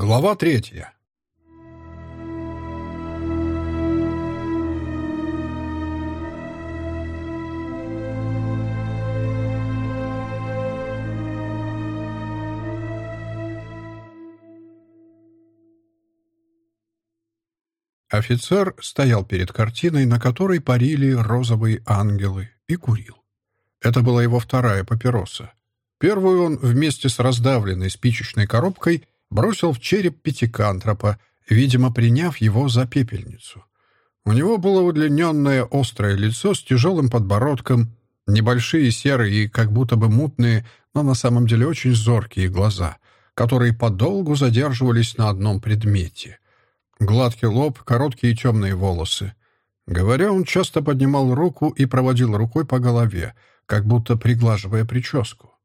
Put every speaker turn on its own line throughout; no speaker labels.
Глава третья. Офицер стоял перед картиной, на которой парили розовые ангелы, и курил. Это была его вторая папироса. Первую он вместе с раздавленной спичечной коробкой бросил в череп пятикантропа, видимо, приняв его за пепельницу. У него было удлиненное острое лицо с тяжелым подбородком, небольшие серые и как будто бы мутные, но на самом деле очень зоркие глаза, которые подолгу задерживались на одном предмете. Гладкий лоб, короткие темные волосы. Говоря, он часто поднимал руку и проводил рукой по голове, как будто приглаживая прическу.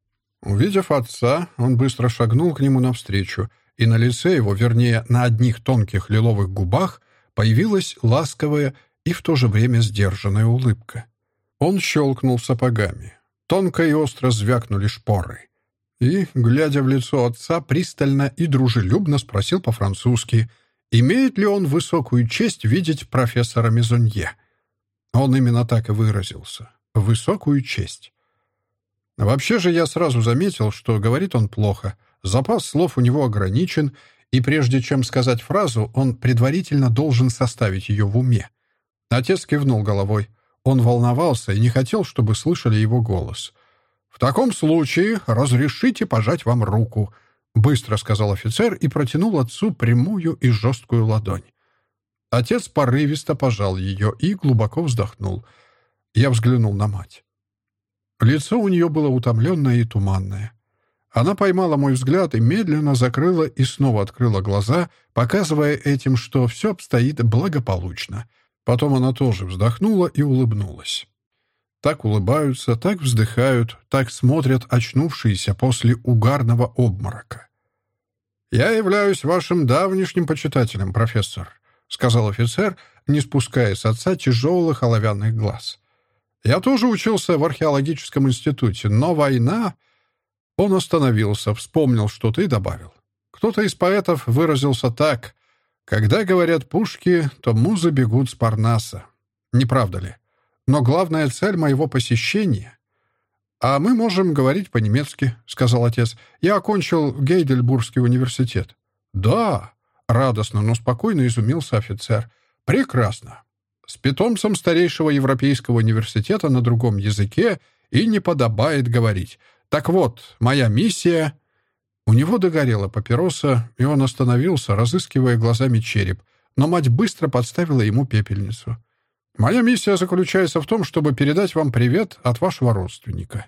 Увидев отца, он быстро шагнул к нему навстречу, и на лице его, вернее, на одних тонких лиловых губах, появилась ласковая и в то же время сдержанная улыбка. Он щелкнул сапогами. Тонко и остро звякнули шпоры. И, глядя в лицо отца, пристально и дружелюбно спросил по-французски, имеет ли он высокую честь видеть профессора Мезонье. Он именно так и выразился. «Высокую честь». Вообще же я сразу заметил, что говорит он плохо. Запас слов у него ограничен, и прежде чем сказать фразу, он предварительно должен составить ее в уме. Отец кивнул головой. Он волновался и не хотел, чтобы слышали его голос. «В таком случае разрешите пожать вам руку», — быстро сказал офицер и протянул отцу прямую и жесткую ладонь. Отец порывисто пожал ее и глубоко вздохнул. Я взглянул на мать. Лицо у нее было утомленное и туманное. Она поймала мой взгляд и медленно закрыла и снова открыла глаза, показывая этим, что все обстоит благополучно. Потом она тоже вздохнула и улыбнулась. Так улыбаются, так вздыхают, так смотрят очнувшиеся после угарного обморока. «Я являюсь вашим давнишним почитателем, профессор», — сказал офицер, не спуская с отца тяжелых оловянных глаз. Я тоже учился в археологическом институте, но война... Он остановился, вспомнил что-то и добавил. Кто-то из поэтов выразился так. «Когда говорят пушки, то музы бегут с Парнаса». Не правда ли? Но главная цель моего посещения... «А мы можем говорить по-немецки», — сказал отец. «Я окончил Гейдельбургский университет». «Да», — радостно, но спокойно изумился офицер. «Прекрасно с питомцем старейшего Европейского университета на другом языке и не подобает говорить. Так вот, моя миссия... У него догорела папироса, и он остановился, разыскивая глазами череп, но мать быстро подставила ему пепельницу. «Моя миссия заключается в том, чтобы передать вам привет от вашего родственника».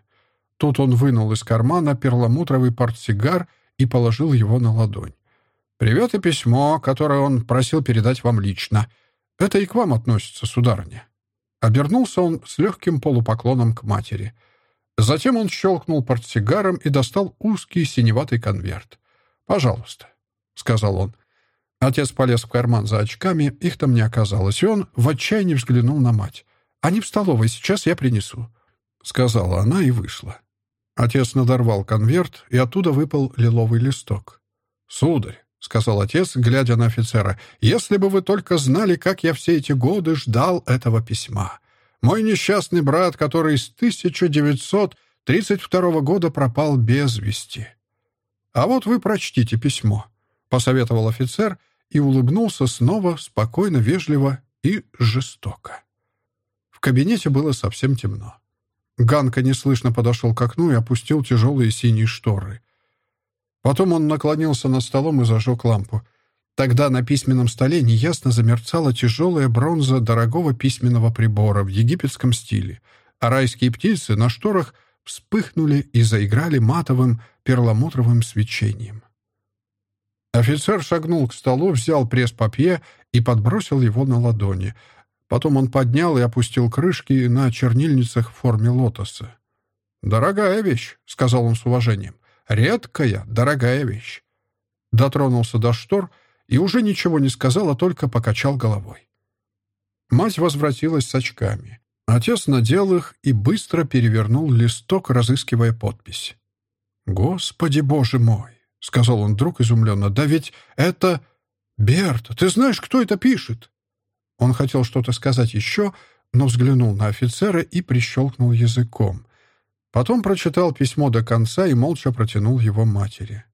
Тут он вынул из кармана перламутровый портсигар и положил его на ладонь. «Привет и письмо, которое он просил передать вам лично. Это и к вам относится, сударыня». Обернулся он с легким полупоклоном к матери. Затем он щелкнул портсигаром и достал узкий синеватый конверт. «Пожалуйста», — сказал он. Отец полез в карман за очками, их там не оказалось, и он в отчаянии взглянул на мать. «Они в столовой, сейчас я принесу», — сказала она и вышла. Отец надорвал конверт, и оттуда выпал лиловый листок. «Сударь», — сказал отец, глядя на офицера, — «если бы вы только знали, как я все эти годы ждал этого письма. Мой несчастный брат, который с 1932 года пропал без вести». «А вот вы прочтите письмо», — посоветовал офицер и улыбнулся снова, спокойно, вежливо и жестоко. В кабинете было совсем темно. Ганка неслышно подошел к окну и опустил тяжелые синие шторы. Потом он наклонился над столом и зажег лампу. Тогда на письменном столе неясно замерцала тяжелая бронза дорогого письменного прибора в египетском стиле, а райские птицы на шторах вспыхнули и заиграли матовым перламутровым свечением. Офицер шагнул к столу, взял пресс-папье и подбросил его на ладони. Потом он поднял и опустил крышки на чернильницах в форме лотоса. «Дорогая вещь», — сказал он с уважением. Редкая, дорогая вещь. Дотронулся до штор и уже ничего не сказал, а только покачал головой. Мать возвратилась с очками. Отец надел их и быстро перевернул листок, разыскивая подпись. «Господи, боже мой!» — сказал он вдруг изумленно. «Да ведь это... Берт, ты знаешь, кто это пишет?» Он хотел что-то сказать еще, но взглянул на офицера и прищелкнул языком. Потом прочитал письмо до конца и молча протянул его матери.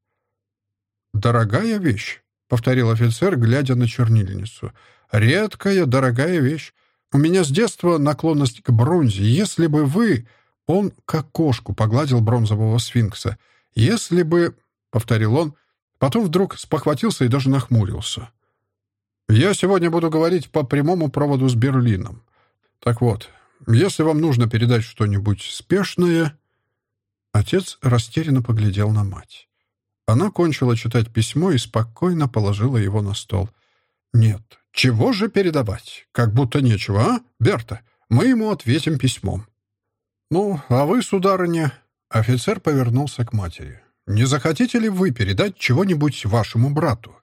«Дорогая вещь», — повторил офицер, глядя на чернильницу. «Редкая, дорогая вещь. У меня с детства наклонность к бронзе. Если бы вы...» Он, как кошку, погладил бронзового сфинкса. «Если бы...» — повторил он. Потом вдруг спохватился и даже нахмурился. «Я сегодня буду говорить по прямому проводу с Берлином. Так вот, если вам нужно передать что-нибудь спешное...» Отец растерянно поглядел на мать. Она кончила читать письмо и спокойно положила его на стол. «Нет, чего же передавать? Как будто нечего, а, Берта? Мы ему ответим письмом». «Ну, а вы, сударыня...» Офицер повернулся к матери. «Не захотите ли вы передать чего-нибудь вашему брату?»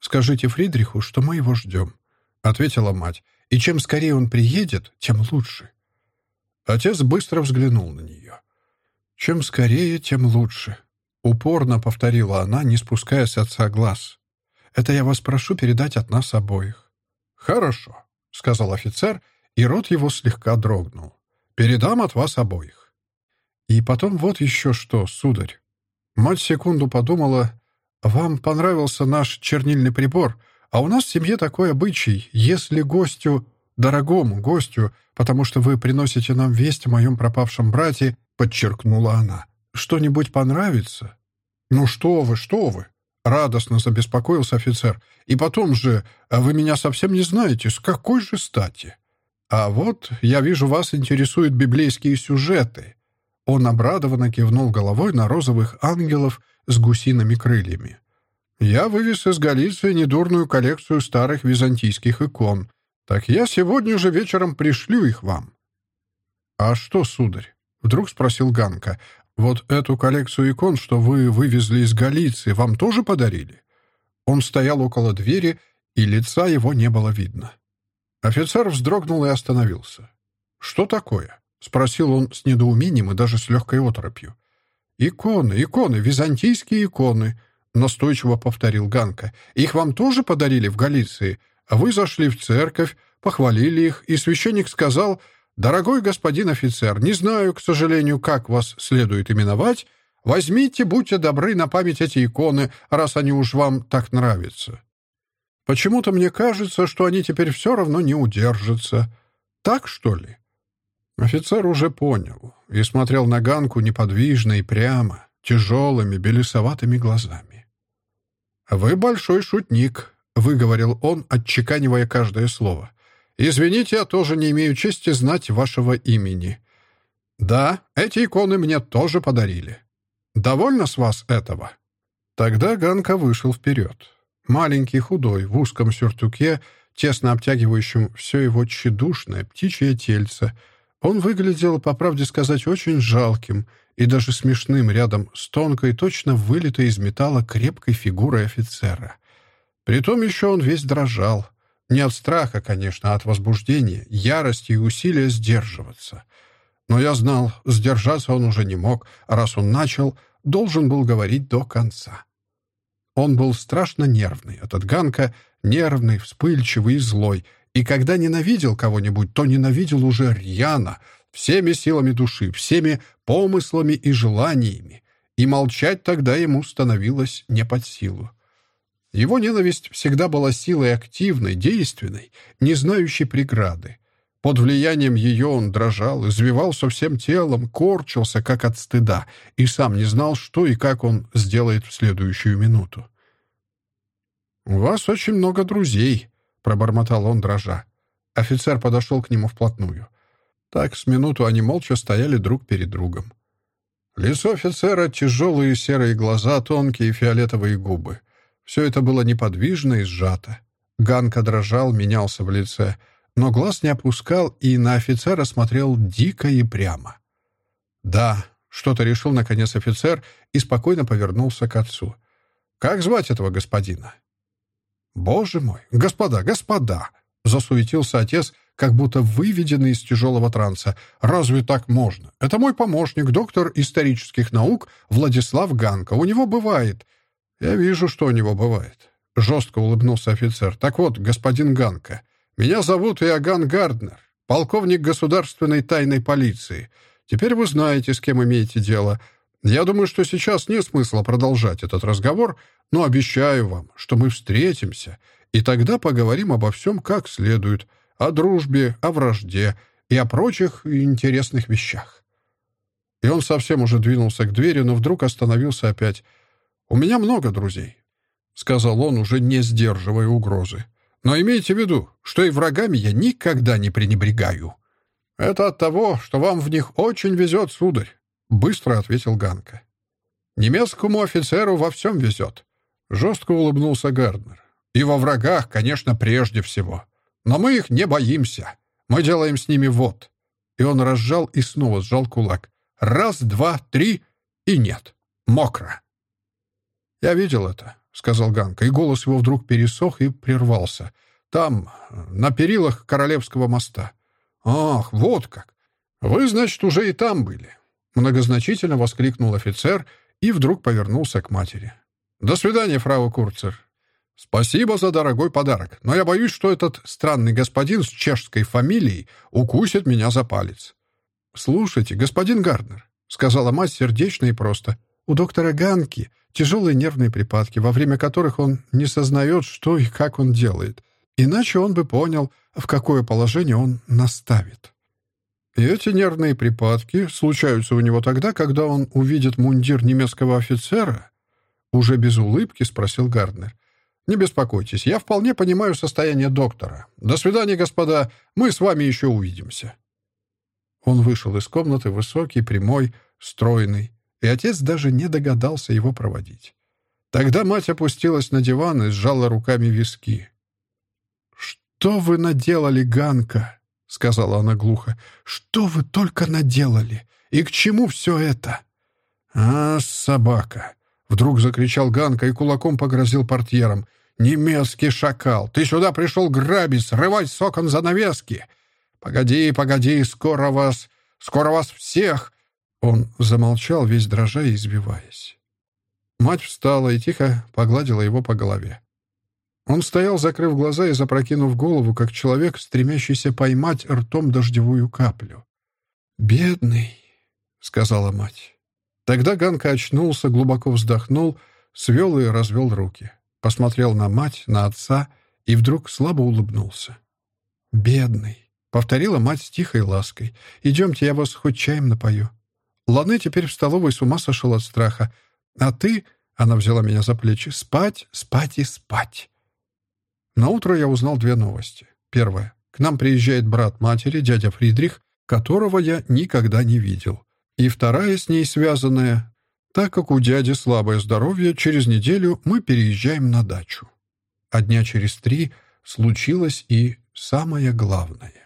«Скажите Фридриху, что мы его ждем», — ответила мать. «И чем скорее он приедет, тем лучше». Отец быстро взглянул на нее. «Чем скорее, тем лучше», Упорно повторила она, не спуская с отца глаз. «Это я вас прошу передать от нас обоих». «Хорошо», — сказал офицер, и рот его слегка дрогнул. «Передам от вас обоих». «И потом вот еще что, сударь». Мать секунду подумала, «Вам понравился наш чернильный прибор, а у нас в семье такой обычай, если гостю, дорогому гостю, потому что вы приносите нам весть о моем пропавшем брате, подчеркнула она, что-нибудь понравится?» «Ну что вы, что вы!» — радостно забеспокоился офицер. «И потом же, а вы меня совсем не знаете, с какой же стати?» «А вот, я вижу, вас интересуют библейские сюжеты». Он обрадованно кивнул головой на розовых ангелов с гусиными крыльями. «Я вывез из Галиции недурную коллекцию старых византийских икон. Так я сегодня же вечером пришлю их вам». «А что, сударь?» — вдруг спросил Ганка. «Вот эту коллекцию икон, что вы вывезли из Галиции, вам тоже подарили?» Он стоял около двери, и лица его не было видно. Офицер вздрогнул и остановился. «Что такое?» — спросил он с недоумением и даже с легкой оторопью. «Иконы, иконы, византийские иконы», — настойчиво повторил Ганка. «Их вам тоже подарили в Галиции? Вы зашли в церковь, похвалили их, и священник сказал, «Дорогой господин офицер, не знаю, к сожалению, как вас следует именовать. Возьмите, будьте добры, на память эти иконы, раз они уж вам так нравятся. Почему-то мне кажется, что они теперь все равно не удержатся. Так, что ли?» Офицер уже понял и смотрел на Ганку неподвижно и прямо, тяжелыми, белесоватыми глазами. «Вы большой шутник», — выговорил он, отчеканивая каждое слово. Извините, я тоже не имею чести знать вашего имени. Да, эти иконы мне тоже подарили. Довольно с вас этого?» Тогда Ганка вышел вперед. Маленький, худой, в узком сюртуке, тесно обтягивающем все его тщедушное птичье тельце. Он выглядел, по правде сказать, очень жалким и даже смешным рядом с тонкой, точно вылитой из металла крепкой фигурой офицера. Притом еще он весь дрожал — не от страха, конечно, а от возбуждения, ярости и усилия сдерживаться. Но я знал, сдержаться он уже не мог, а раз он начал, должен был говорить до конца. Он был страшно нервный, этот Ганка нервный, вспыльчивый и злой, и когда ненавидел кого-нибудь, то ненавидел уже рьяно, всеми силами души, всеми помыслами и желаниями, и молчать тогда ему становилось не под силу. Его ненависть всегда была силой активной, действенной, не знающей преграды. Под влиянием ее он дрожал, извивался всем телом, корчился, как от стыда, и сам не знал, что и как он сделает в следующую минуту. «У вас очень много друзей», — пробормотал он, дрожа. Офицер подошел к нему вплотную. Так с минуту они молча стояли друг перед другом. Лицо офицера, тяжелые серые глаза, тонкие фиолетовые губы. Все это было неподвижно и сжато. Ганка дрожал, менялся в лице, но глаз не опускал и на офицера смотрел дико и прямо. «Да», — что-то решил наконец офицер и спокойно повернулся к отцу. «Как звать этого господина?» «Боже мой! Господа, господа!» — засуетился отец, как будто выведенный из тяжелого транса. «Разве так можно? Это мой помощник, доктор исторических наук Владислав Ганка. У него бывает...» «Я вижу, что у него бывает», — жестко улыбнулся офицер. «Так вот, господин Ганка, меня зовут Иоганн Гарднер, полковник государственной тайной полиции. Теперь вы знаете, с кем имеете дело. Я думаю, что сейчас нет смысла продолжать этот разговор, но обещаю вам, что мы встретимся, и тогда поговорим обо всем как следует, о дружбе, о вражде и о прочих интересных вещах». И он совсем уже двинулся к двери, но вдруг остановился опять. «У меня много друзей», — сказал он, уже не сдерживая угрозы. «Но имейте в виду, что и врагами я никогда не пренебрегаю». «Это от того, что вам в них очень везет, сударь», — быстро ответил Ганка. «Немецкому офицеру во всем везет», — жестко улыбнулся Гарднер. «И во врагах, конечно, прежде всего. Но мы их не боимся. Мы делаем с ними вот». И он разжал и снова сжал кулак. Раз, два, три, и нет. Мокро. «Я видел это», — сказал Ганка, и голос его вдруг пересох и прервался. «Там, на перилах Королевского моста». «Ах, вот как! Вы, значит, уже и там были!» Многозначительно воскликнул офицер и вдруг повернулся к матери. «До свидания, фрау Курцер. Спасибо за дорогой подарок, но я боюсь, что этот странный господин с чешской фамилией укусит меня за палец. «Слушайте, господин Гарднер», — сказала мать сердечно и просто, «у доктора Ганки тяжелые нервные припадки, во время которых он не сознает, что и как он делает. Иначе он бы понял, в какое положение он наставит». И эти нервные припадки случаются у него тогда, когда он увидит мундир немецкого офицера? Уже без улыбки спросил Гарднер. «Не беспокойтесь, я вполне понимаю состояние доктора. До свидания, господа, мы с вами еще увидимся». Он вышел из комнаты высокий, прямой, стройный, и отец даже не догадался его проводить. Тогда мать опустилась на диван и сжала руками виски. «Что вы наделали, Ганка?» — сказала она глухо. «Что вы только наделали? И к чему все это?» «А, собака!» — вдруг закричал Ганка и кулаком погрозил портьером. «Немецкий шакал! Ты сюда пришел грабить, срывать с окон занавески! «Погоди, погоди, скоро вас... Скоро вас всех...» Он замолчал, весь дрожа и избиваясь. Мать встала и тихо погладила его по голове. Он стоял, закрыв глаза и запрокинув голову, как человек, стремящийся поймать ртом дождевую каплю. «Бедный», — сказала мать. Тогда Ганка очнулся, глубоко вздохнул, свел и развел руки. Посмотрел на мать, на отца и вдруг слабо улыбнулся. «Бедный». Повторила мать с тихой лаской. «Идемте, я вас хоть чаем напою». Ланы теперь в столовой с ума сошел от страха. «А ты...» — она взяла меня за плечи. «Спать, спать и спать». На утро я узнал две новости. Первая. К нам приезжает брат матери, дядя Фридрих, которого я никогда не видел. И вторая с ней связанная. Так как у дяди слабое здоровье, через неделю мы переезжаем на дачу. А дня через три случилось и самое главное.